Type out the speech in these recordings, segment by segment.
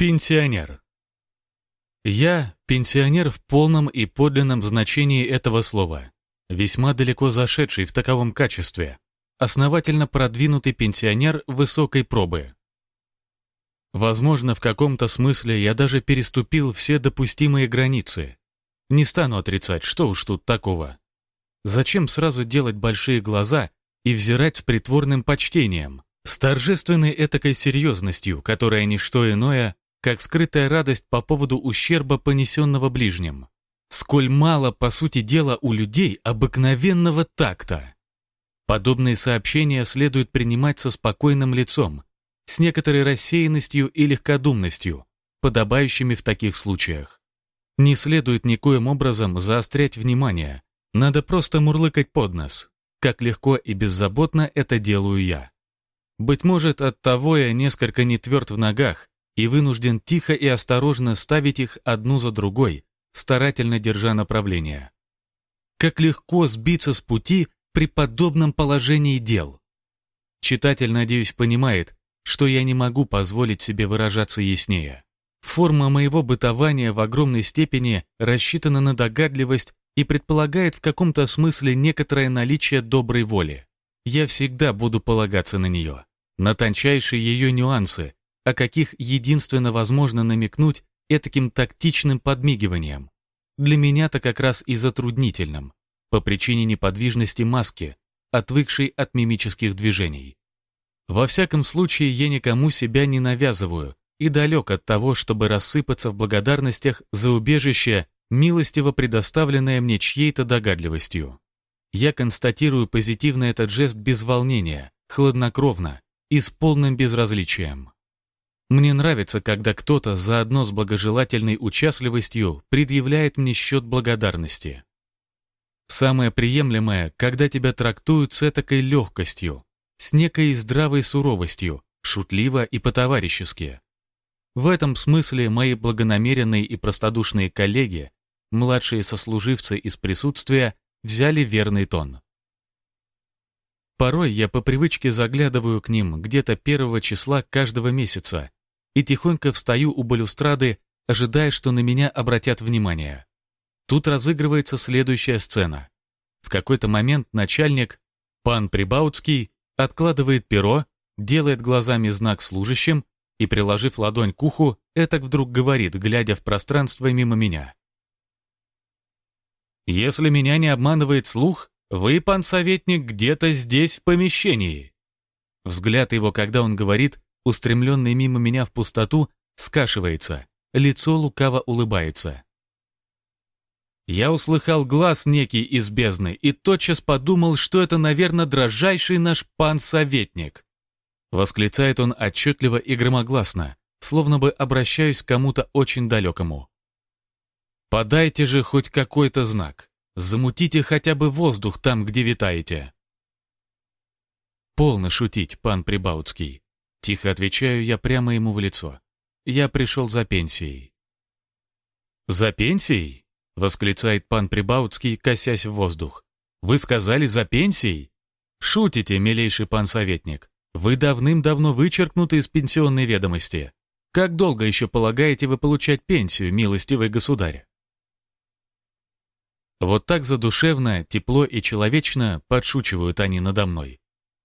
Пенсионер. Я пенсионер в полном и подлинном значении этого слова, весьма далеко зашедший в таковом качестве, основательно продвинутый пенсионер высокой пробы. Возможно, в каком-то смысле я даже переступил все допустимые границы. Не стану отрицать, что уж тут такого. Зачем сразу делать большие глаза и взирать с притворным почтением, с торжественной этакой серьезностью, которая не что иное, как скрытая радость по поводу ущерба, понесенного ближним. Сколь мало, по сути дела, у людей обыкновенного такта. Подобные сообщения следует принимать со спокойным лицом, с некоторой рассеянностью и легкодумностью, подобающими в таких случаях. Не следует никоим образом заострять внимание, надо просто мурлыкать под нос, как легко и беззаботно это делаю я. Быть может, от того я несколько не тверд в ногах и вынужден тихо и осторожно ставить их одну за другой, старательно держа направление. Как легко сбиться с пути при подобном положении дел. Читатель, надеюсь, понимает, что я не могу позволить себе выражаться яснее. Форма моего бытования в огромной степени рассчитана на догадливость и предполагает в каком-то смысле некоторое наличие доброй воли. Я всегда буду полагаться на нее, на тончайшие ее нюансы, о каких единственно возможно намекнуть этаким тактичным подмигиванием. Для меня-то как раз и затруднительным, по причине неподвижности маски, отвыкшей от мимических движений. Во всяком случае, я никому себя не навязываю и далек от того, чтобы рассыпаться в благодарностях за убежище, милостиво предоставленное мне чьей-то догадливостью. Я констатирую позитивно этот жест без волнения, хладнокровно и с полным безразличием. Мне нравится, когда кто-то заодно с благожелательной участливостью предъявляет мне счет благодарности. Самое приемлемое, когда тебя трактуют с этакой легкостью, с некой здравой суровостью, шутливо и по-товарищески. В этом смысле мои благонамеренные и простодушные коллеги, младшие сослуживцы из присутствия, взяли верный тон. Порой я по привычке заглядываю к ним где-то первого числа каждого месяца и тихонько встаю у балюстрады, ожидая, что на меня обратят внимание. Тут разыгрывается следующая сцена. В какой-то момент начальник, пан Прибаутский, откладывает перо, делает глазами знак служащим и, приложив ладонь к уху, этак вдруг говорит, глядя в пространство мимо меня. «Если меня не обманывает слух, вы, пан советник, где-то здесь в помещении». Взгляд его, когда он говорит, устремленный мимо меня в пустоту, скашивается, лицо лукаво улыбается. Я услыхал глаз некий из бездны и тотчас подумал, что это, наверное, дрожайший наш пан-советник. Восклицает он отчетливо и громогласно, словно бы обращаясь к кому-то очень далекому. «Подайте же хоть какой-то знак. Замутите хотя бы воздух там, где витаете». «Полно шутить, пан Прибаутский», — тихо отвечаю я прямо ему в лицо. «Я пришел за пенсией». «За пенсией?» восклицает пан Прибаутский, косясь в воздух. «Вы сказали за пенсией?» «Шутите, милейший пан советник. Вы давным-давно вычеркнуты из пенсионной ведомости. Как долго еще полагаете вы получать пенсию, милостивый государь?» Вот так задушевно, тепло и человечно подшучивают они надо мной.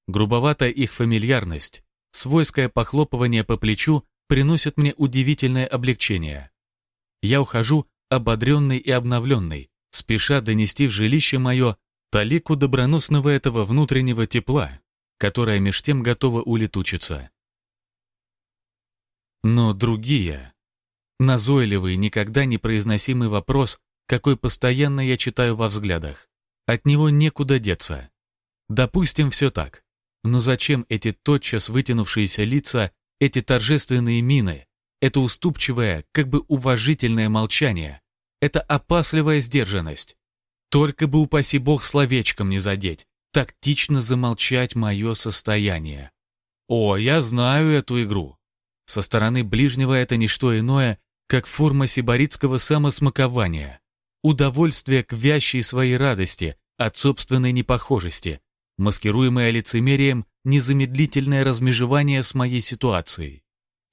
Грубоватая их фамильярность, свойское похлопывание по плечу приносит мне удивительное облегчение. Я ухожу, ободренный и обновленный, спеша донести в жилище мое талику доброносного этого внутреннего тепла, которое меж тем готово улетучиться. Но другие, назойливый, никогда не произносимый вопрос, какой постоянно я читаю во взглядах, от него некуда деться. Допустим, все так. Но зачем эти тотчас вытянувшиеся лица, эти торжественные мины, это уступчивое, как бы уважительное молчание, это опасливая сдержанность. Только бы, упаси бог, словечком не задеть, тактично замолчать мое состояние. О, я знаю эту игру. Со стороны ближнего это не что иное, как форма сибаритского самосмакования, удовольствие к вящей своей радости от собственной непохожести, маскируемое лицемерием незамедлительное размежевание с моей ситуацией.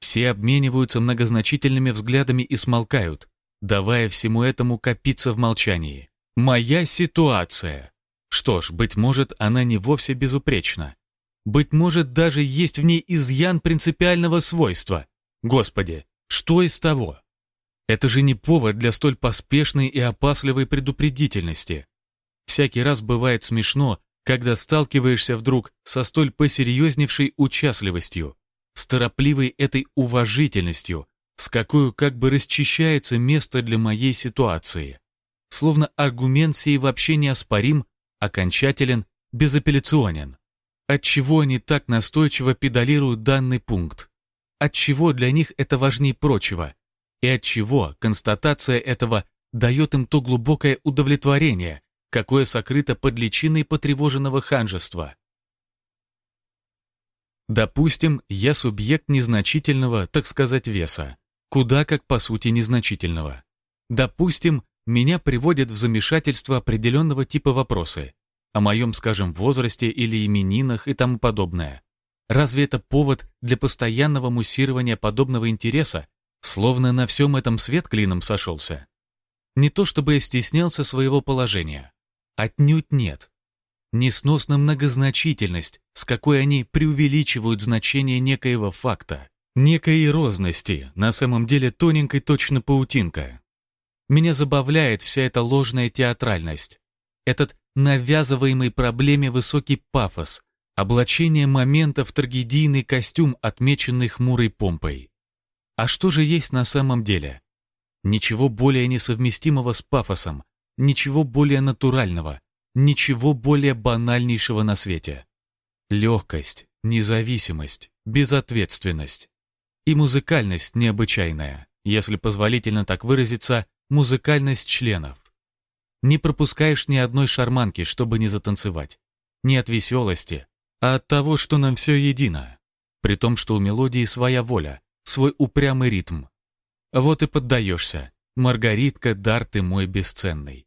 Все обмениваются многозначительными взглядами и смолкают, давая всему этому копиться в молчании. Моя ситуация. Что ж, быть может, она не вовсе безупречна. Быть может, даже есть в ней изъян принципиального свойства. Господи, что из того? Это же не повод для столь поспешной и опасливой предупредительности. Всякий раз бывает смешно, когда сталкиваешься вдруг со столь посерьезневшей участливостью, с торопливой этой уважительностью, с какой как бы расчищается место для моей ситуации. Словно аргумент сей вообще неоспорим, окончателен, безапелляционен. Отчего они так настойчиво педалируют данный пункт? Отчего для них это важнее прочего? И отчего констатация этого дает им то глубокое удовлетворение, какое сокрыто под личиной потревоженного ханжества? Допустим, я субъект незначительного, так сказать, веса, куда как по сути незначительного. Допустим, меня приводят в замешательство определенного типа вопросы о моем, скажем, возрасте или именинах и тому подобное. Разве это повод для постоянного муссирования подобного интереса, словно на всем этом свет клином сошелся? Не то чтобы я стеснялся своего положения. Отнюдь нет. Несносна многозначительность, с какой они преувеличивают значение некоего факта, некой розности, на самом деле тоненькой точно паутинка. Меня забавляет вся эта ложная театральность, этот навязываемый проблеме высокий пафос, облачение момента в трагедийный костюм, отмеченный хмурой помпой. А что же есть на самом деле? Ничего более несовместимого с пафосом, ничего более натурального, ничего более банальнейшего на свете. Легкость, независимость, безответственность. И музыкальность необычайная, если позволительно так выразиться, музыкальность членов. Не пропускаешь ни одной шарманки, чтобы не затанцевать. Не от веселости, а от того, что нам все едино. При том, что у мелодии своя воля, свой упрямый ритм. Вот и поддаешься. Маргаритка, дар ты мой бесценный.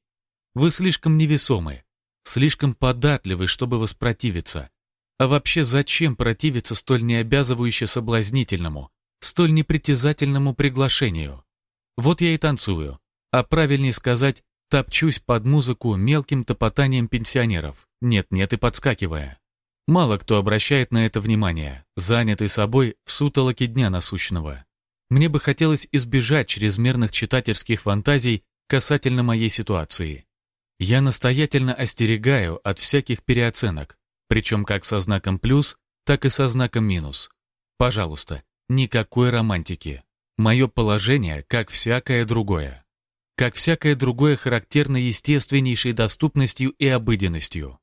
Вы слишком невесомы, слишком податливы, чтобы воспротивиться. А вообще зачем противиться столь необязывающе соблазнительному, столь непритязательному приглашению? Вот я и танцую, а правильнее сказать, Топчусь под музыку мелким топотанием пенсионеров, нет-нет и подскакивая. Мало кто обращает на это внимание, занятый собой в сутолоке дня насущного. Мне бы хотелось избежать чрезмерных читательских фантазий касательно моей ситуации. Я настоятельно остерегаю от всяких переоценок, причем как со знаком плюс, так и со знаком минус. Пожалуйста, никакой романтики. Мое положение, как всякое другое как всякое другое характерно естественнейшей доступностью и обыденностью.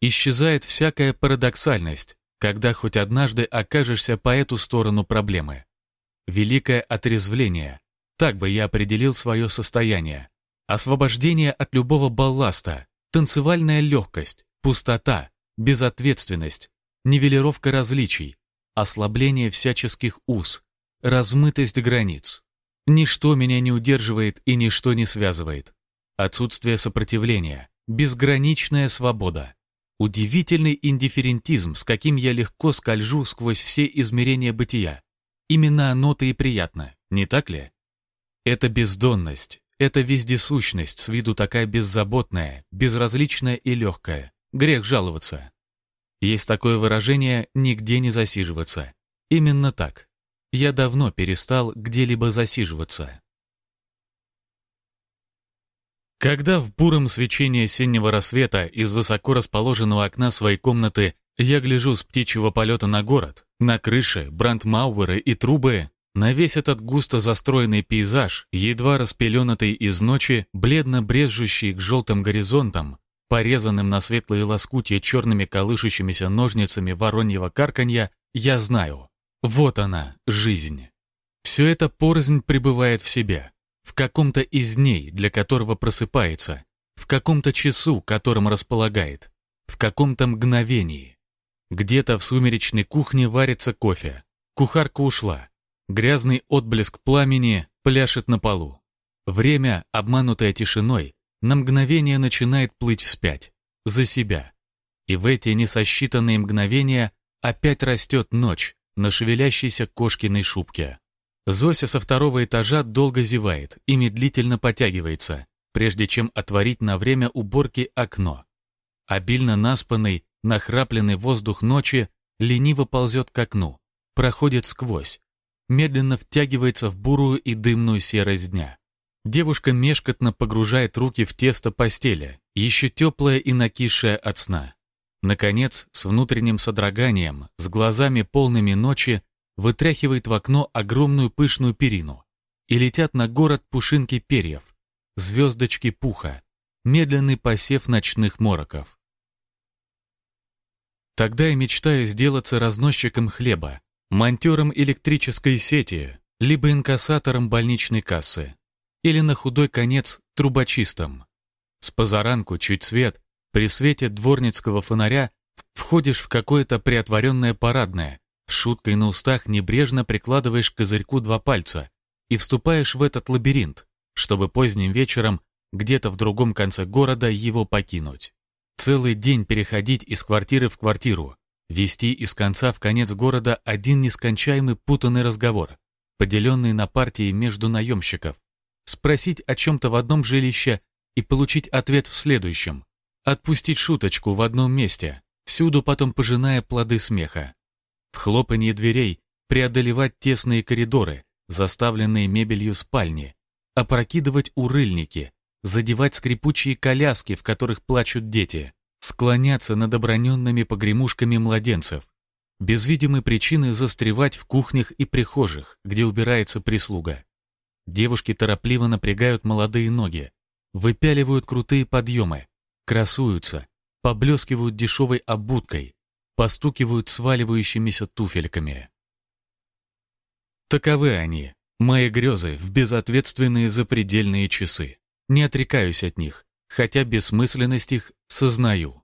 Исчезает всякая парадоксальность, когда хоть однажды окажешься по эту сторону проблемы. Великое отрезвление, так бы я определил свое состояние. Освобождение от любого балласта, танцевальная легкость, пустота, безответственность, нивелировка различий, ослабление всяческих уз, размытость границ. Ничто меня не удерживает и ничто не связывает. Отсутствие сопротивления, безграничная свобода. Удивительный индифферентизм, с каким я легко скольжу сквозь все измерения бытия. Именно оно-то и приятно, не так ли? Это бездонность, это вездесущность, с виду такая беззаботная, безразличная и легкая. Грех жаловаться. Есть такое выражение «нигде не засиживаться». Именно так я давно перестал где-либо засиживаться. Когда в буром свечении осеннего рассвета из высоко расположенного окна своей комнаты я гляжу с птичьего полета на город, на крыши, брандмауэры и трубы, на весь этот густо застроенный пейзаж, едва распеленатый из ночи, бледно брежущий к желтым горизонтам, порезанным на светлые лоскутья черными колышущимися ножницами вороньего карканья, я знаю, вот она, жизнь. Все это порознь пребывает в себе, в каком-то из дней, для которого просыпается, в каком-то часу, которым располагает, в каком-то мгновении. Где-то в сумеречной кухне варится кофе. Кухарка ушла. Грязный отблеск пламени пляшет на полу. Время, обманутое тишиной, на мгновение начинает плыть вспять, за себя. И в эти несосчитанные мгновения опять растет ночь, на шевелящейся кошкиной шубке. Зося со второго этажа долго зевает и медлительно потягивается, прежде чем отворить на время уборки окно. Обильно наспанный, нахрапленный воздух ночи лениво ползет к окну, проходит сквозь, медленно втягивается в бурую и дымную серость дня. Девушка мешкотно погружает руки в тесто постели, еще теплая и накисшая от сна. Наконец, с внутренним содроганием, с глазами полными ночи, вытряхивает в окно огромную пышную перину. И летят на город пушинки перьев, звездочки пуха, медленный посев ночных мороков. Тогда я мечтаю сделаться разносчиком хлеба, монтером электрической сети, либо инкассатором больничной кассы, или на худой конец трубочистом. С позаранку чуть свет, при свете дворницкого фонаря входишь в какое-то приотворенное парадное, с шуткой на устах небрежно прикладываешь к козырьку два пальца и вступаешь в этот лабиринт, чтобы поздним вечером где-то в другом конце города его покинуть. Целый день переходить из квартиры в квартиру, вести из конца в конец города один нескончаемый путанный разговор, поделенный на партии между наемщиков, спросить о чем-то в одном жилище и получить ответ в следующем, Отпустить шуточку в одном месте, всюду потом пожиная плоды смеха. В хлопанье дверей преодолевать тесные коридоры, заставленные мебелью спальни, опрокидывать урыльники, задевать скрипучие коляски, в которых плачут дети, склоняться над оброненными погремушками младенцев, без видимой причины застревать в кухнях и прихожих, где убирается прислуга. Девушки торопливо напрягают молодые ноги, выпяливают крутые подъемы, красуются, поблескивают дешевой обуткой, постукивают сваливающимися туфельками. Таковы они, мои грезы в безответственные запредельные часы. Не отрекаюсь от них, хотя бессмысленность их сознаю.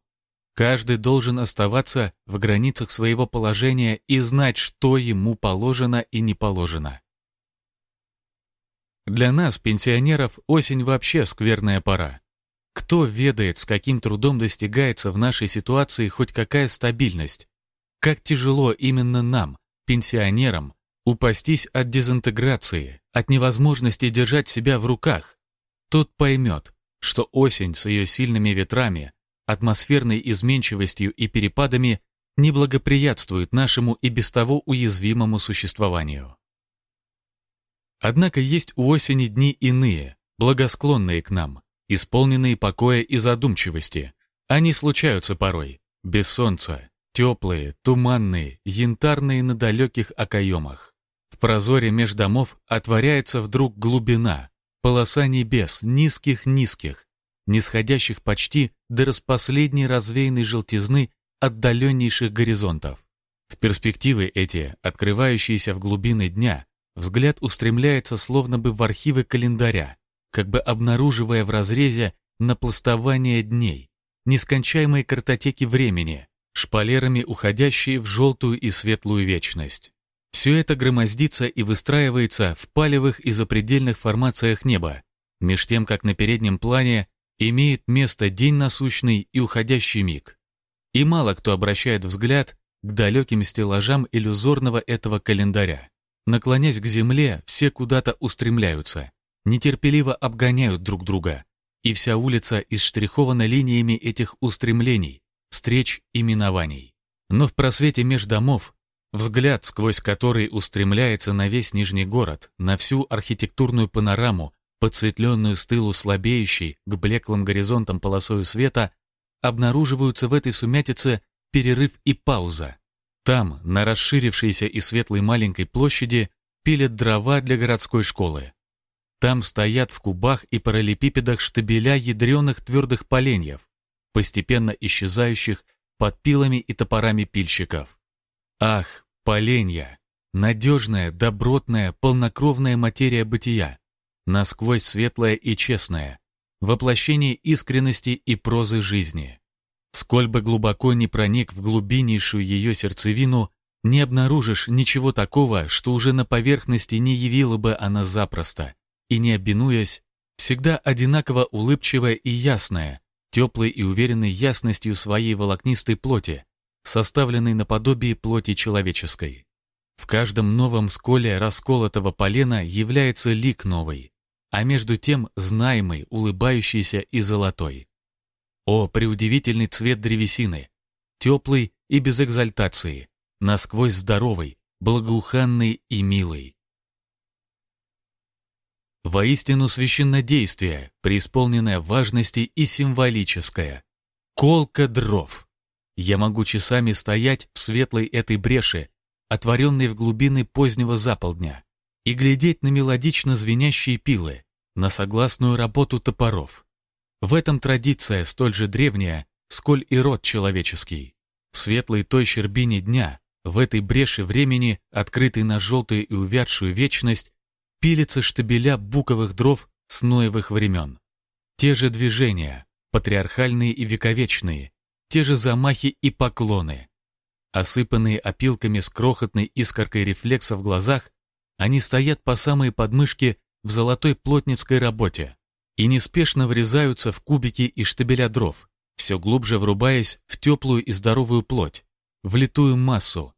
Каждый должен оставаться в границах своего положения и знать, что ему положено и не положено. Для нас, пенсионеров, осень вообще скверная пора. Кто ведает, с каким трудом достигается в нашей ситуации хоть какая стабильность? Как тяжело именно нам, пенсионерам, упастись от дезинтеграции, от невозможности держать себя в руках. Тот поймет, что осень с ее сильными ветрами, атмосферной изменчивостью и перепадами не благоприятствует нашему и без того уязвимому существованию. Однако есть у осени дни иные, благосклонные к нам, исполненные покоя и задумчивости. Они случаются порой, без солнца, теплые, туманные, янтарные на далеких окоемах. В прозоре меж домов отворяется вдруг глубина, полоса небес, низких-низких, нисходящих почти до распоследней развеянной желтизны отдаленнейших горизонтов. В перспективы эти, открывающиеся в глубины дня, взгляд устремляется словно бы в архивы календаря, как бы обнаруживая в разрезе напластование дней, нескончаемые картотеки времени, шпалерами уходящие в желтую и светлую вечность. Все это громоздится и выстраивается в палевых и запредельных формациях неба, меж тем, как на переднем плане имеет место день насущный и уходящий миг. И мало кто обращает взгляд к далеким стеллажам иллюзорного этого календаря. Наклонясь к земле, все куда-то устремляются, нетерпеливо обгоняют друг друга, и вся улица исштрихована линиями этих устремлений, встреч и минований. Но в просвете меж домов, взгляд, сквозь который устремляется на весь Нижний город, на всю архитектурную панораму, подсветленную с тылу слабеющей к блеклым горизонтам полосою света, обнаруживаются в этой сумятице перерыв и пауза. Там, на расширившейся и светлой маленькой площади, пилят дрова для городской школы. Там стоят в кубах и параллелепипедах штабеля ядреных твердых поленьев, постепенно исчезающих под пилами и топорами пильщиков. Ах, поленья! Надежная, добротная, полнокровная материя бытия, насквозь светлая и честная, воплощение искренности и прозы жизни. Сколь бы глубоко не проник в глубиннейшую ее сердцевину, не обнаружишь ничего такого, что уже на поверхности не явила бы она запросто, и не обинуясь, всегда одинаково улыбчивая и ясная, теплой и уверенной ясностью своей волокнистой плоти, составленной наподобие плоти человеческой. В каждом новом сколе расколотого полена является лик новый, а между тем знаемый, улыбающийся и золотой. О, преудивительный цвет древесины! Теплый и без экзальтации, насквозь здоровый, благоуханный и милый. Воистину священнодействие, преисполненное важности и символическое. Колка дров. Я могу часами стоять в светлой этой бреши отворенной в глубины позднего заполдня, и глядеть на мелодично звенящие пилы, на согласную работу топоров. В этом традиция столь же древняя, сколь и род человеческий. В светлой той щербине дня, в этой бреши времени, открытой на желтую и увядшую вечность, пилится штабеля буковых дров с ноевых времен. Те же движения, патриархальные и вековечные, те же замахи и поклоны, Осыпанные опилками с крохотной искоркой рефлекса в глазах, они стоят по самые подмышки в золотой плотницкой работе и неспешно врезаются в кубики и штабеля дров, все глубже врубаясь в теплую и здоровую плоть, в литую массу.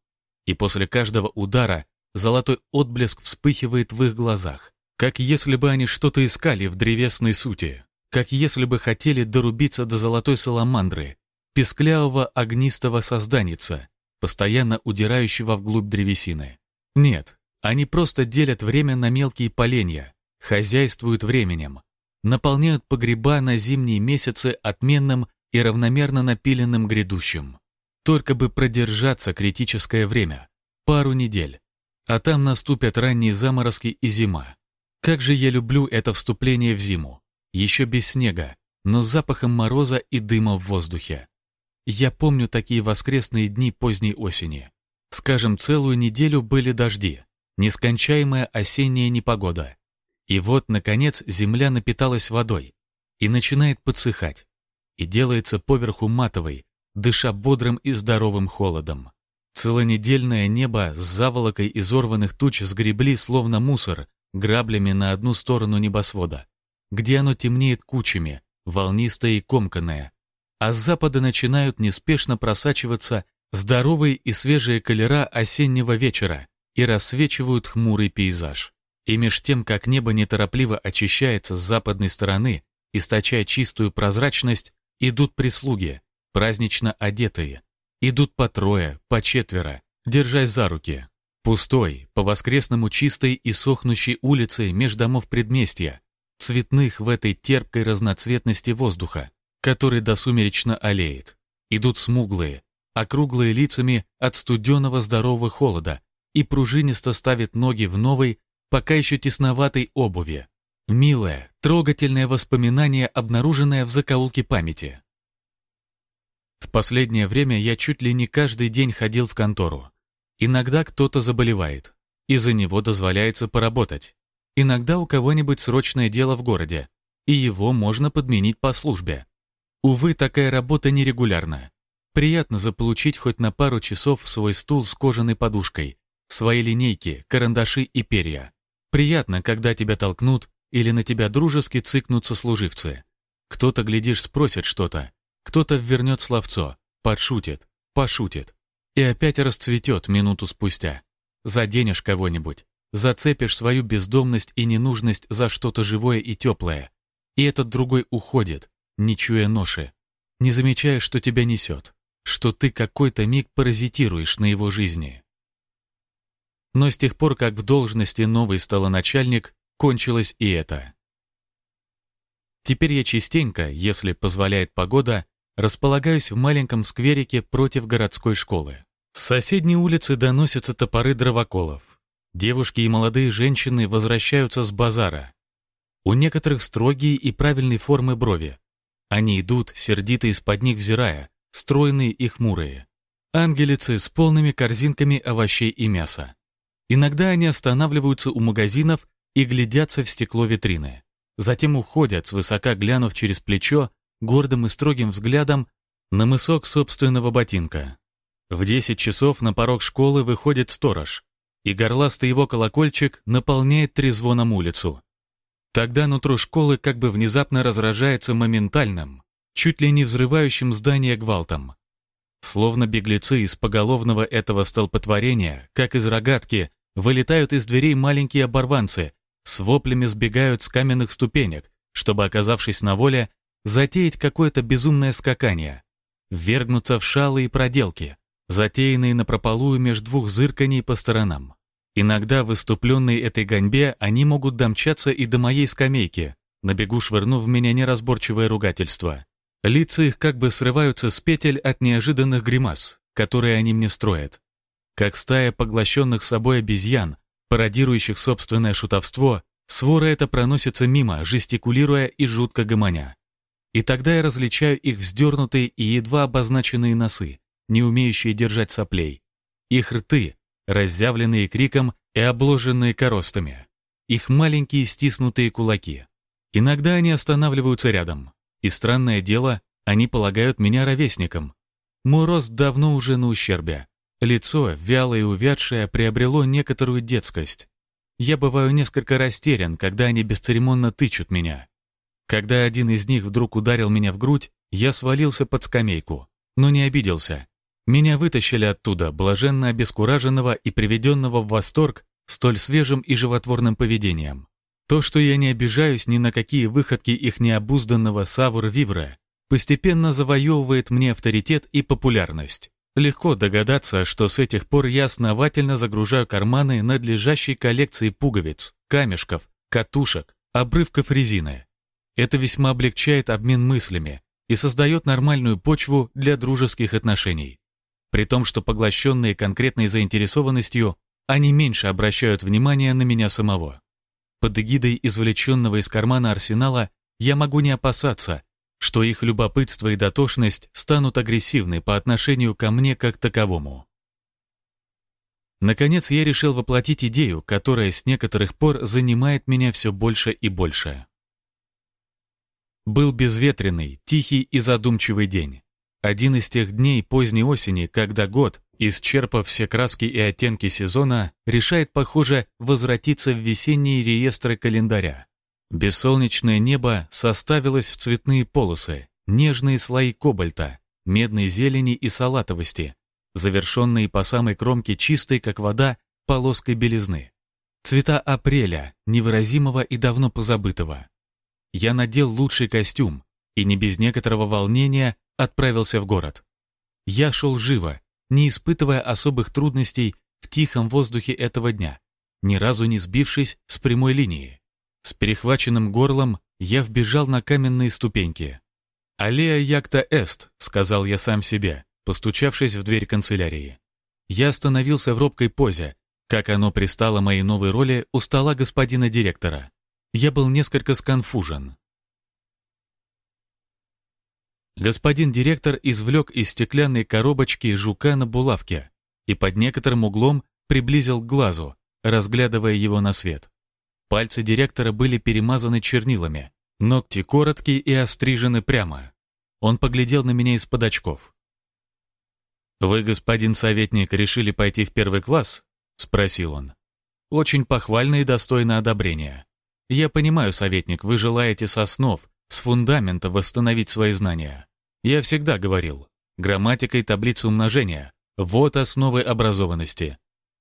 И после каждого удара золотой отблеск вспыхивает в их глазах, как если бы они что-то искали в древесной сути, как если бы хотели дорубиться до золотой саламандры, песклявого огнистого созданица, постоянно удирающего вглубь древесины. Нет, они просто делят время на мелкие поленья, хозяйствуют временем, наполняют погреба на зимние месяцы отменным и равномерно напиленным грядущим. Только бы продержаться критическое время, пару недель, а там наступят ранние заморозки и зима. Как же я люблю это вступление в зиму, еще без снега, но с запахом мороза и дыма в воздухе. Я помню такие воскресные дни поздней осени. Скажем, целую неделю были дожди, нескончаемая осенняя непогода. И вот, наконец, земля напиталась водой и начинает подсыхать, и делается поверху матовой, дыша бодрым и здоровым холодом. Целонедельное небо с заволокой изорванных туч сгребли, словно мусор, граблями на одну сторону небосвода, где оно темнеет кучами, волнистое и комканное, а с запада начинают неспешно просачиваться здоровые и свежие колера осеннего вечера и рассвечивают хмурый пейзаж. И меж тем, как небо неторопливо очищается с западной стороны, источая чистую прозрачность, идут прислуги, празднично одетые. Идут по трое, по четверо, держась за руки. Пустой, по-воскресному чистой и сохнущей улице меж домов предместья, цветных в этой терпкой разноцветности воздуха, который досумеречно олеет. Идут смуглые, округлые лицами от студеного здорового холода и пружинисто ставят ноги в новой, пока еще тесноватой обуви. Милое, трогательное воспоминание, обнаруженное в закоулке памяти. В последнее время я чуть ли не каждый день ходил в контору. Иногда кто-то заболевает, и за него дозволяется поработать. Иногда у кого-нибудь срочное дело в городе, и его можно подменить по службе. Увы, такая работа нерегулярная. Приятно заполучить хоть на пару часов свой стул с кожаной подушкой, свои линейки, карандаши и перья. Приятно, когда тебя толкнут или на тебя дружески цыкнутся служивцы. Кто-то, глядишь, спросит что-то, кто-то вернет словцо, подшутит, пошутит. И опять расцветет минуту спустя. Заденешь кого-нибудь, зацепишь свою бездомность и ненужность за что-то живое и теплое. И этот другой уходит, не чуя ноши, не замечая, что тебя несет, что ты какой-то миг паразитируешь на его жизни. Но с тех пор, как в должности новый стало начальник, кончилось и это. Теперь я частенько, если позволяет погода, располагаюсь в маленьком скверике против городской школы. С соседней улицы доносятся топоры дровоколов. Девушки и молодые женщины возвращаются с базара. У некоторых строгие и правильной формы брови, они идут, сердито из-под них взирая, стройные и хмурые. Ангелицы с полными корзинками овощей и мяса. Иногда они останавливаются у магазинов и глядятся в стекло витрины. Затем уходят, свысока глянув через плечо, гордым и строгим взглядом на мысок собственного ботинка. В десять часов на порог школы выходит сторож, и горластый его колокольчик наполняет трезвоном улицу. Тогда нутро школы как бы внезапно разражается моментальным, чуть ли не взрывающим здание гвалтом. Словно беглецы из поголовного этого столпотворения, как из рогатки, вылетают из дверей маленькие оборванцы, с воплями сбегают с каменных ступенек, чтобы, оказавшись на воле, затеять какое-то безумное скакание, ввергнуться в шалы и проделки, затеянные напропалую между двух зырканий по сторонам. Иногда, выступленные этой гоньбе, они могут домчаться и до моей скамейки, на бегу швырнув в меня неразборчивое ругательство. Лица их как бы срываются с петель от неожиданных гримас, которые они мне строят. Как стая поглощенных собой обезьян, пародирующих собственное шутовство, свора эта проносится мимо, жестикулируя и жутко гомоня. И тогда я различаю их вздернутые и едва обозначенные носы, не умеющие держать соплей, их рты, разъявленные криком и обложенные коростами, их маленькие стиснутые кулаки. Иногда они останавливаются рядом, и странное дело, они полагают меня ровесником. Мой рост давно уже на ущербе. Лицо, вялое и увядшее, приобрело некоторую детскость. Я бываю несколько растерян, когда они бесцеремонно тычут меня. Когда один из них вдруг ударил меня в грудь, я свалился под скамейку, но не обиделся. Меня вытащили оттуда, блаженно обескураженного и приведенного в восторг столь свежим и животворным поведением. То, что я не обижаюсь ни на какие выходки их необузданного савур-вивра, постепенно завоевывает мне авторитет и популярность. Легко догадаться, что с этих пор я основательно загружаю карманы надлежащей коллекции пуговиц, камешков, катушек, обрывков резины. Это весьма облегчает обмен мыслями и создает нормальную почву для дружеских отношений. При том, что поглощенные конкретной заинтересованностью, они меньше обращают внимание на меня самого. Под эгидой извлеченного из кармана арсенала я могу не опасаться, что их любопытство и дотошность станут агрессивны по отношению ко мне как таковому. Наконец я решил воплотить идею, которая с некоторых пор занимает меня все больше и больше. Был безветренный, тихий и задумчивый день. Один из тех дней поздней осени, когда год, исчерпав все краски и оттенки сезона, решает, похоже, возвратиться в весенние реестры календаря. Бессолнечное небо составилось в цветные полосы, нежные слои кобальта, медной зелени и салатовости, завершенные по самой кромке чистой, как вода, полоской белизны. Цвета апреля, невыразимого и давно позабытого. Я надел лучший костюм и не без некоторого волнения отправился в город. Я шел живо, не испытывая особых трудностей в тихом воздухе этого дня, ни разу не сбившись с прямой линии. С перехваченным горлом я вбежал на каменные ступеньки. «Аллея якта эст», — сказал я сам себе, постучавшись в дверь канцелярии. Я остановился в робкой позе, как оно пристало моей новой роли у стола господина директора. Я был несколько сконфужен. Господин директор извлек из стеклянной коробочки жука на булавке и под некоторым углом приблизил к глазу, разглядывая его на свет. Пальцы директора были перемазаны чернилами, ногти короткие и острижены прямо. Он поглядел на меня из-под очков. «Вы, господин советник, решили пойти в первый класс?» — спросил он. «Очень похвально и достойно одобрения. Я понимаю, советник, вы желаете со снов, с фундамента восстановить свои знания. Я всегда говорил, грамматика и таблица умножения – вот основы образованности.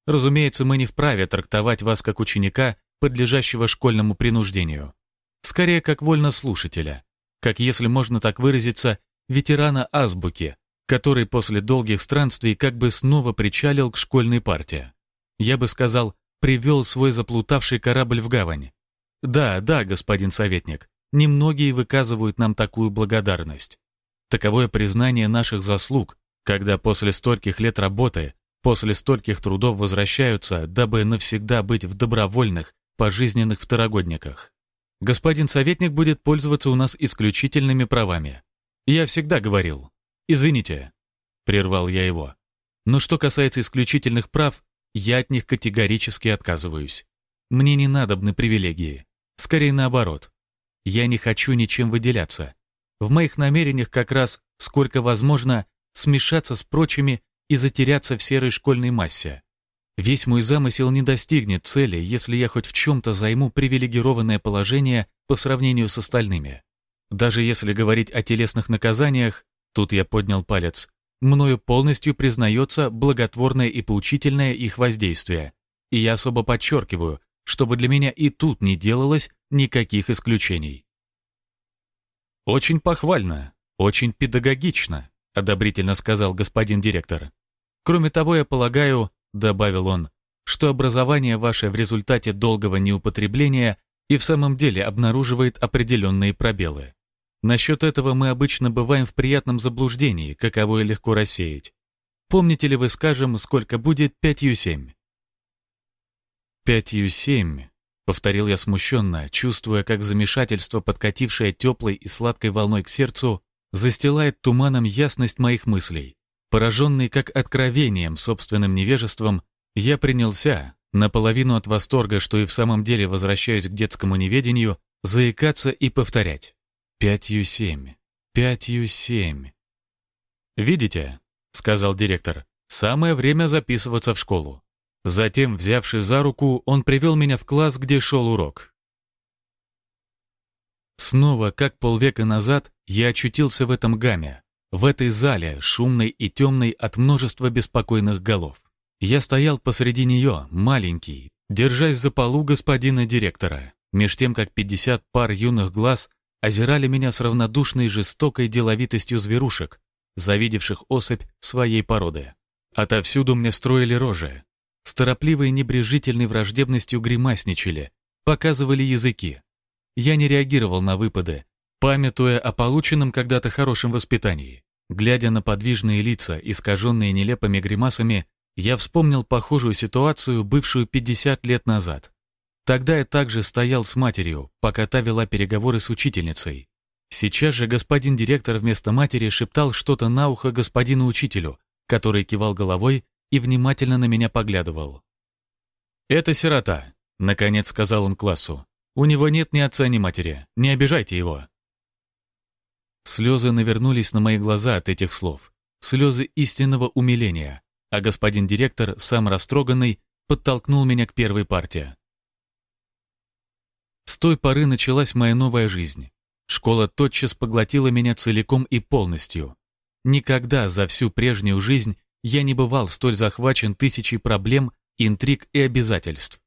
Разумеется, мы не вправе трактовать вас как ученика, подлежащего школьному принуждению. Скорее, как вольнослушателя, как, если можно так выразиться, ветерана азбуки, который после долгих странствий как бы снова причалил к школьной партии. Я бы сказал, привел свой заплутавший корабль в гавань. Да, да, господин советник, Немногие выказывают нам такую благодарность. Таковое признание наших заслуг, когда после стольких лет работы, после стольких трудов возвращаются, дабы навсегда быть в добровольных, пожизненных второгодниках. Господин советник будет пользоваться у нас исключительными правами. Я всегда говорил. Извините, прервал я его. Но что касается исключительных прав, я от них категорически отказываюсь. Мне не надобны привилегии. Скорее наоборот. Я не хочу ничем выделяться. В моих намерениях как раз, сколько возможно, смешаться с прочими и затеряться в серой школьной массе. Весь мой замысел не достигнет цели, если я хоть в чем-то займу привилегированное положение по сравнению с остальными. Даже если говорить о телесных наказаниях, тут я поднял палец, мною полностью признается благотворное и поучительное их воздействие, и я особо подчеркиваю, чтобы для меня и тут не делалось никаких исключений. «Очень похвально, очень педагогично», — одобрительно сказал господин директор. «Кроме того, я полагаю, — добавил он, — что образование ваше в результате долгого неупотребления и в самом деле обнаруживает определенные пробелы. Насчет этого мы обычно бываем в приятном заблуждении, каковое легко рассеять. Помните ли вы, скажем, сколько будет пятью семь? «Пятью семь», — повторил я смущенно, чувствуя, как замешательство, подкатившее теплой и сладкой волной к сердцу, застилает туманом ясность моих мыслей. Пораженный как откровением, собственным невежеством, я принялся, наполовину от восторга, что и в самом деле возвращаюсь к детскому неведению, заикаться и повторять. «Пятью семь, пятью семь». «Видите?» — сказал директор. «Самое время записываться в школу. Затем, взявший за руку, он привел меня в класс, где шел урок. Снова, как полвека назад, я очутился в этом гамме, в этой зале, шумной и темной от множества беспокойных голов. Я стоял посреди нее, маленький, держась за полу господина директора, меж тем, как 50 пар юных глаз озирали меня с равнодушной жестокой деловитостью зверушек, завидевших особь своей породы. Отовсюду мне строили рожи, с торопливой небрежительной враждебностью гримасничали, показывали языки. Я не реагировал на выпады, памятуя о полученном когда-то хорошем воспитании. Глядя на подвижные лица, искаженные нелепыми гримасами, я вспомнил похожую ситуацию, бывшую 50 лет назад. Тогда я также стоял с матерью, пока та вела переговоры с учительницей. Сейчас же господин директор вместо матери шептал что-то на ухо господину учителю, который кивал головой и внимательно на меня поглядывал. «Это сирота», — наконец сказал он классу. «У него нет ни отца, ни матери. Не обижайте его». Слезы навернулись на мои глаза от этих слов. Слезы истинного умиления, а господин директор, сам растроганный, подтолкнул меня к первой партии. С той поры началась моя новая жизнь. Школа тотчас поглотила меня целиком и полностью. Никогда за всю прежнюю жизнь я не бывал столь захвачен тысячей проблем, интриг и обязательств.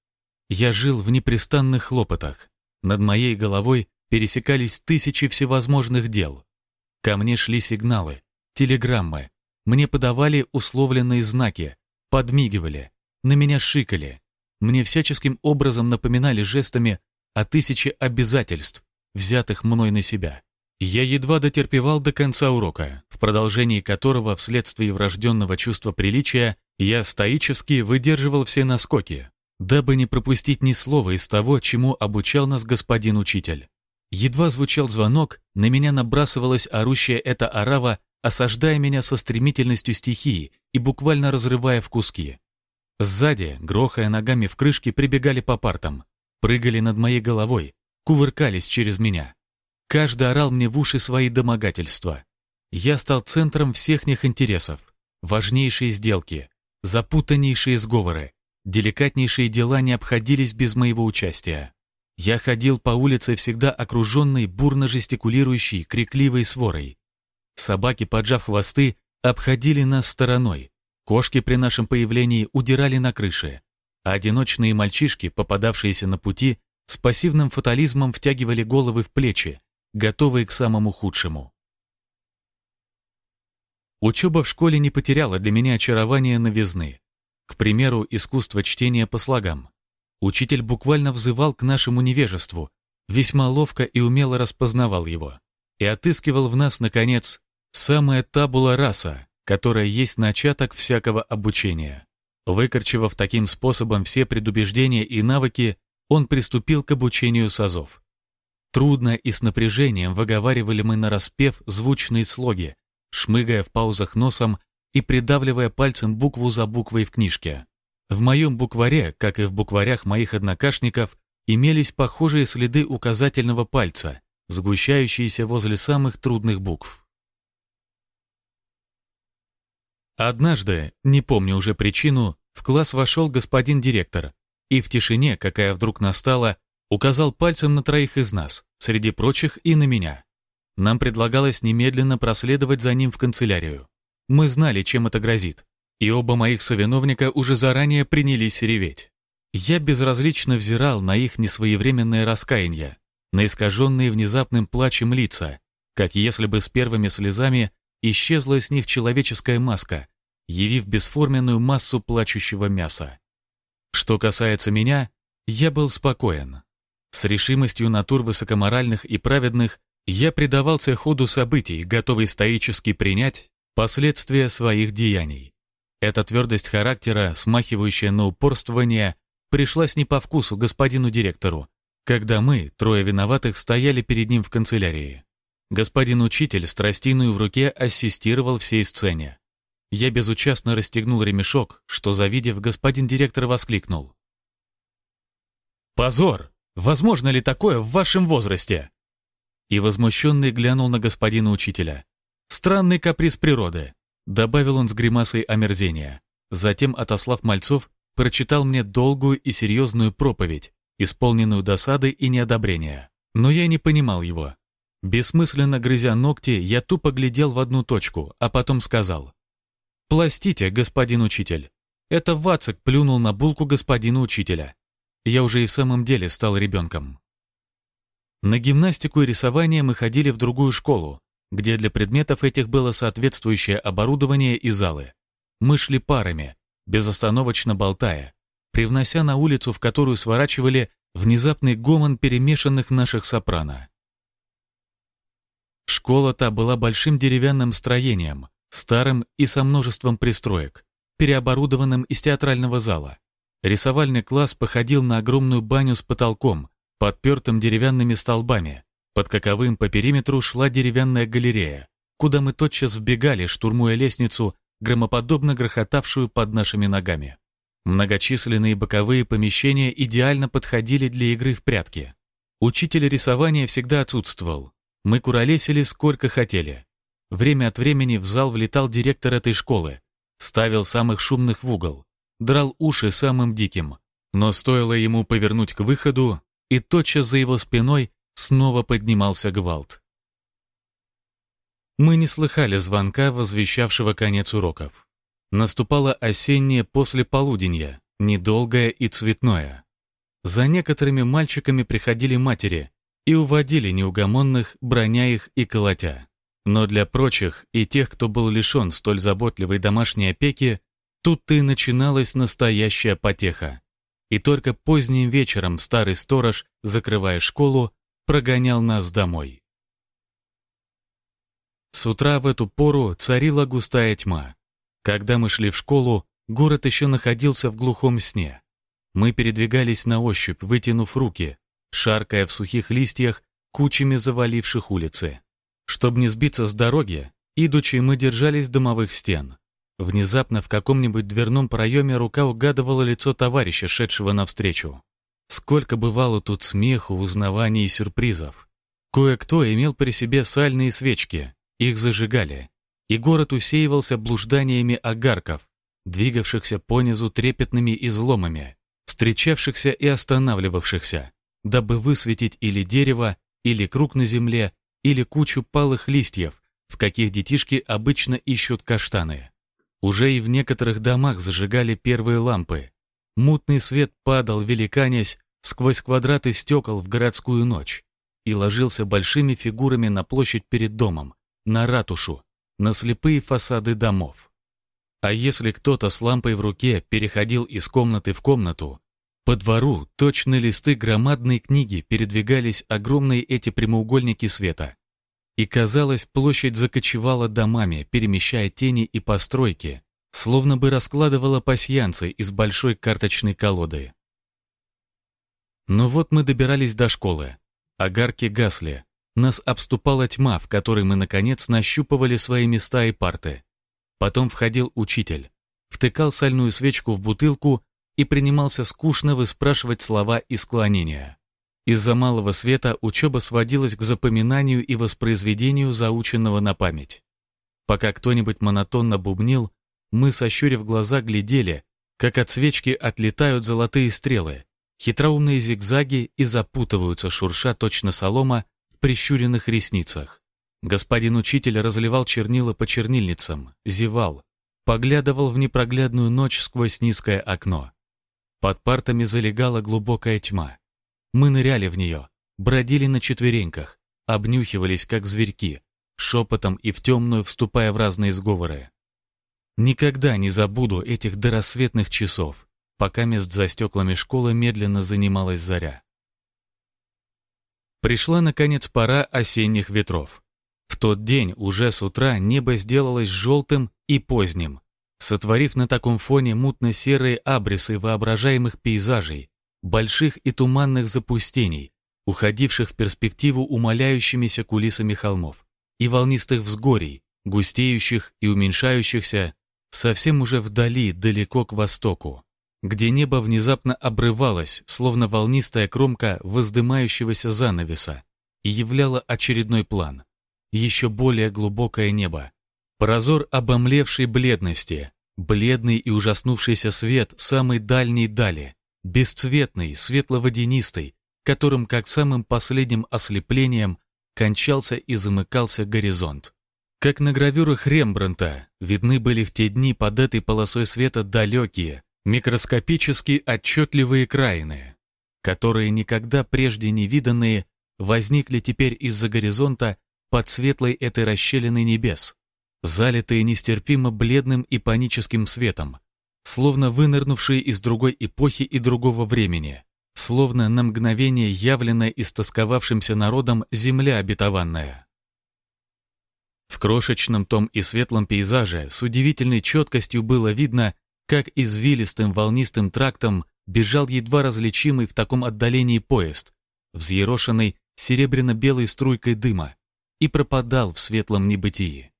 Я жил в непрестанных хлопотах. Над моей головой пересекались тысячи всевозможных дел. Ко мне шли сигналы, телеграммы. Мне подавали условленные знаки, подмигивали, на меня шикали. Мне всяческим образом напоминали жестами о тысяче обязательств, взятых мной на себя. Я едва дотерпевал до конца урока, в продолжении которого вследствие врожденного чувства приличия я стоически выдерживал все наскоки, дабы не пропустить ни слова из того, чему обучал нас господин учитель. Едва звучал звонок, на меня набрасывалась орущая эта орава, осаждая меня со стремительностью стихии и буквально разрывая в куски. Сзади, грохая ногами в крышке, прибегали по партам, прыгали над моей головой, кувыркались через меня. Каждый орал мне в уши свои домогательства. Я стал центром всех них интересов. Важнейшие сделки, запутаннейшие сговоры, деликатнейшие дела не обходились без моего участия. Я ходил по улице всегда окруженной бурно жестикулирующей, крикливой сворой. Собаки, поджав хвосты, обходили нас стороной. Кошки при нашем появлении удирали на крыше. А одиночные мальчишки, попадавшиеся на пути, с пассивным фатализмом втягивали головы в плечи, готовые к самому худшему. Учеба в школе не потеряла для меня очарования новизны. К примеру, искусство чтения по слогам. Учитель буквально взывал к нашему невежеству, весьма ловко и умело распознавал его, и отыскивал в нас, наконец, самая табула раса, которая есть начаток всякого обучения. Выкорчевав таким способом все предубеждения и навыки, он приступил к обучению сазов. Трудно и с напряжением выговаривали мы на распев звучные слоги, шмыгая в паузах носом и придавливая пальцем букву за буквой в книжке. В моем букваре, как и в букварях моих однокашников, имелись похожие следы указательного пальца, сгущающиеся возле самых трудных букв. Однажды, не помню уже причину, в класс вошел господин директор, и в тишине, какая вдруг настала, Указал пальцем на троих из нас, среди прочих и на меня. Нам предлагалось немедленно проследовать за ним в канцелярию. Мы знали, чем это грозит, и оба моих совиновника уже заранее принялись реветь. Я безразлично взирал на их несвоевременное раскаяние, на искаженные внезапным плачем лица, как если бы с первыми слезами исчезла с них человеческая маска, явив бесформенную массу плачущего мяса. Что касается меня, я был спокоен. С решимостью натур высокоморальных и праведных я предавался ходу событий, готовый стоически принять последствия своих деяний. Эта твердость характера, смахивающая на упорствование, пришлась не по вкусу господину директору, когда мы, трое виноватых, стояли перед ним в канцелярии. Господин учитель с тростиной в руке ассистировал всей сцене. Я безучастно расстегнул ремешок, что, завидев, господин директор воскликнул. «Позор! Возможно ли такое в вашем возрасте?» И возмущенный глянул на господина учителя. «Странный каприз природы», — добавил он с гримасой омерзения. Затем, отослав мальцов, прочитал мне долгую и серьезную проповедь, исполненную досады и неодобрения. Но я не понимал его. Бессмысленно грызя ногти, я тупо глядел в одну точку, а потом сказал. «Пластите, господин учитель. Это Вацик плюнул на булку господина учителя. Я уже и в самом деле стал ребенком». На гимнастику и рисование мы ходили в другую школу, где для предметов этих было соответствующее оборудование и залы. Мы шли парами, безостановочно болтая, привнося на улицу, в которую сворачивали внезапный гомон перемешанных наших сопрано. Школа та была большим деревянным строением, старым и со множеством пристроек, переоборудованным из театрального зала. Рисовальный класс походил на огромную баню с потолком, подпертым деревянными столбами. Под каковым по периметру шла деревянная галерея, куда мы тотчас вбегали, штурмуя лестницу, громоподобно грохотавшую под нашими ногами. Многочисленные боковые помещения идеально подходили для игры в прятки. Учитель рисования всегда отсутствовал. Мы куролесили сколько хотели. Время от времени в зал влетал директор этой школы, ставил самых шумных в угол, драл уши самым диким. Но стоило ему повернуть к выходу, и тотчас за его спиной снова поднимался гвалт. Мы не слыхали звонка, возвещавшего конец уроков. Наступало осеннее послеполуденье, недолгое и цветное. За некоторыми мальчиками приходили матери и уводили неугомонных, броня их и колотя. Но для прочих и тех, кто был лишен столь заботливой домашней опеки, тут-то и начиналась настоящая потеха. И только поздним вечером старый сторож, закрывая школу, прогонял нас домой. С утра в эту пору царила густая тьма. Когда мы шли в школу, город еще находился в глухом сне. Мы передвигались на ощупь, вытянув руки, шаркая в сухих листьях, кучами заваливших улицы. Чтобы не сбиться с дороги, идучи, мы держались домовых стен. Внезапно в каком-нибудь дверном проеме рука угадывала лицо товарища, шедшего навстречу. Сколько бывало тут смеху, узнаваний и сюрпризов. Кое-кто имел при себе сальные свечки, их зажигали и город усеивался блужданиями огарков, двигавшихся понизу трепетными изломами, встречавшихся и останавливавшихся, дабы высветить или дерево, или круг на земле, или кучу палых листьев, в каких детишки обычно ищут каштаны. Уже и в некоторых домах зажигали первые лампы. Мутный свет падал, великанясь, сквозь квадраты стекол в городскую ночь и ложился большими фигурами на площадь перед домом, на ратушу, на слепые фасады домов. А если кто-то с лампой в руке переходил из комнаты в комнату, по двору точно листы громадной книги передвигались огромные эти прямоугольники света. И казалось, площадь закочевала домами, перемещая тени и постройки, словно бы раскладывала пасьянцы из большой карточной колоды. Но вот мы добирались до школы. Огарки гасли, нас обступала тьма, в которой мы, наконец, нащупывали свои места и парты. Потом входил учитель, втыкал сальную свечку в бутылку и принимался скучно выспрашивать слова и склонения. Из-за малого света учеба сводилась к запоминанию и воспроизведению заученного на память. Пока кто-нибудь монотонно бубнил, мы, сощурив глаза, глядели, как от свечки отлетают золотые стрелы, хитроумные зигзаги и запутываются, шурша точно солома, прищуренных ресницах. Господин учитель разливал чернила по чернильницам, зевал, поглядывал в непроглядную ночь сквозь низкое окно. Под партами залегала глубокая тьма. Мы ныряли в нее, бродили на четвереньках, обнюхивались, как зверьки, шепотом и в темную вступая в разные сговоры. Никогда не забуду этих дорассветных часов, пока мест за стеклами школы медленно занималась заря. Пришла, наконец, пора осенних ветров. В тот день уже с утра небо сделалось желтым и поздним, сотворив на таком фоне мутно-серые абрисы воображаемых пейзажей, больших и туманных запустений, уходивших в перспективу умоляющимися кулисами холмов, и волнистых взгорий, густеющих и уменьшающихся совсем уже вдали, далеко к востоку, где небо внезапно обрывалось, словно волнистая кромка воздымающегося занавеса, и являло очередной план. Еще более глубокое небо. Прозор обомлевшей бледности, бледный и ужаснувшийся свет самой дальней дали, бесцветный, светло-водянистый, которым, как самым последним ослеплением, кончался и замыкался горизонт. Как на гравюрах Рембрандта, видны были в те дни под этой полосой света далекие, микроскопически отчетливые краины, которые никогда прежде не виданные возникли теперь из-за горизонта под светлой этой расщелиной небес, залитые нестерпимо бледным и паническим светом, словно вынырнувшие из другой эпохи и другого времени, словно на мгновение явленная истосковавшимся народом земля обетованная. В крошечном том и светлом пейзаже с удивительной четкостью было видно, как извилистым волнистым трактом бежал едва различимый в таком отдалении поезд, взъерошенный серебряно-белой струйкой дыма, и пропадал в светлом небытии.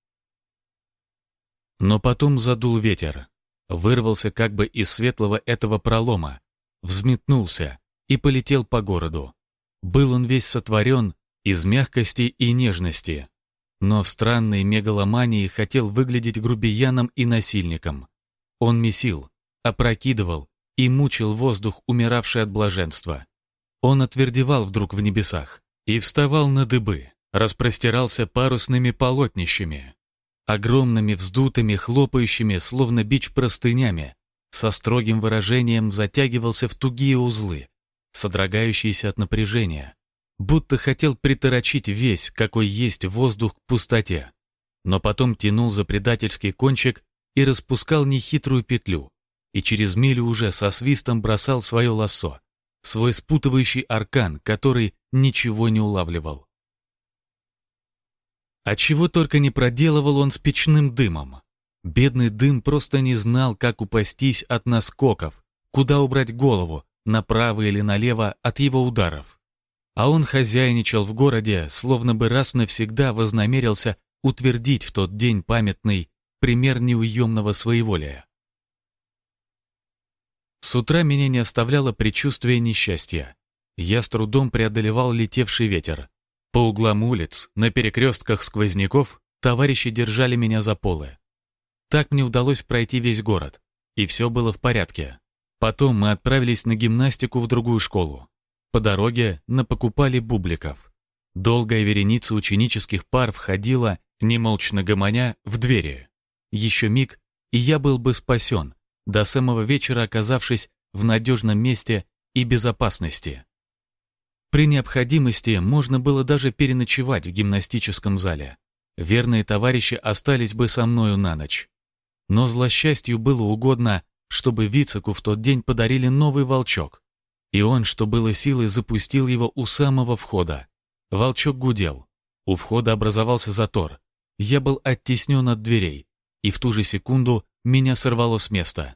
Но потом задул ветер, вырвался как бы из светлого этого пролома, взметнулся и полетел по городу. Был он весь сотворен из мягкости и нежности, но в странной мегаломании хотел выглядеть грубияном и насильником. Он месил, опрокидывал и мучил воздух, умиравший от блаженства. Он отвердевал вдруг в небесах и вставал на дыбы, распростирался парусными полотнищами, огромными вздутыми, хлопающими, словно бич простынями, со строгим выражением затягивался в тугие узлы, содрогающиеся от напряжения, будто хотел приторочить весь, какой есть воздух к пустоте, но потом тянул за предательский кончик и распускал нехитрую петлю, и через милю уже со свистом бросал свое лассо, свой спутывающий аркан, который ничего не улавливал. А чего только не проделывал он с печным дымом. Бедный дым просто не знал, как упастись от наскоков, куда убрать голову, направо или налево от его ударов а он хозяйничал в городе, словно бы раз навсегда вознамерился утвердить в тот день памятный пример неуемного своеволия. С утра меня не оставляло предчувствие несчастья. Я с трудом преодолевал летевший ветер. По углам улиц, на перекрестках сквозняков, товарищи держали меня за полы. Так мне удалось пройти весь город, и все было в порядке. Потом мы отправились на гимнастику в другую школу. По дороге напокупали бубликов. Долгая вереница ученических пар входила, немолчно гомоня, в двери. Еще миг, и я был бы спасен, до самого вечера оказавшись в надежном месте и безопасности. При необходимости можно было даже переночевать в гимнастическом зале. Верные товарищи остались бы со мною на ночь. Но злосчастью было угодно, чтобы Вицику в тот день подарили новый волчок. И он, что было силой, запустил его у самого входа. Волчок гудел. У входа образовался затор. Я был оттеснен от дверей, и в ту же секунду меня сорвало с места.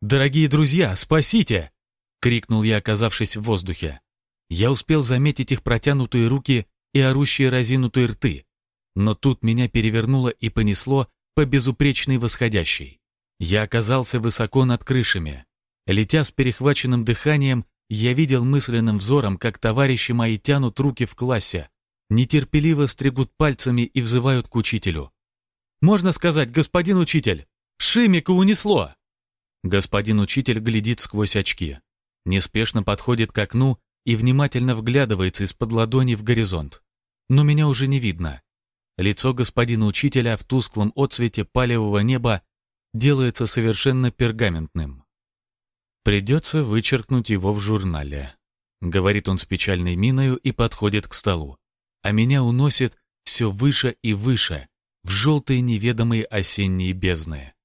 «Дорогие друзья, спасите!» — крикнул я, оказавшись в воздухе. Я успел заметить их протянутые руки и орущие разинутые рты, но тут меня перевернуло и понесло по безупречной восходящей. Я оказался высоко над крышами, Летя с перехваченным дыханием, я видел мысленным взором, как товарищи мои тянут руки в классе, нетерпеливо стригут пальцами и взывают к учителю. «Можно сказать, господин учитель, Шимика унесло!» Господин учитель глядит сквозь очки, неспешно подходит к окну и внимательно вглядывается из-под ладони в горизонт. но меня уже не видно. Лицо господина учителя в тусклом отсвете палевого неба делается совершенно пергаментным. Придется вычеркнуть его в журнале. Говорит он с печальной миною и подходит к столу. А меня уносит все выше и выше, в желтые неведомые осенние бездны.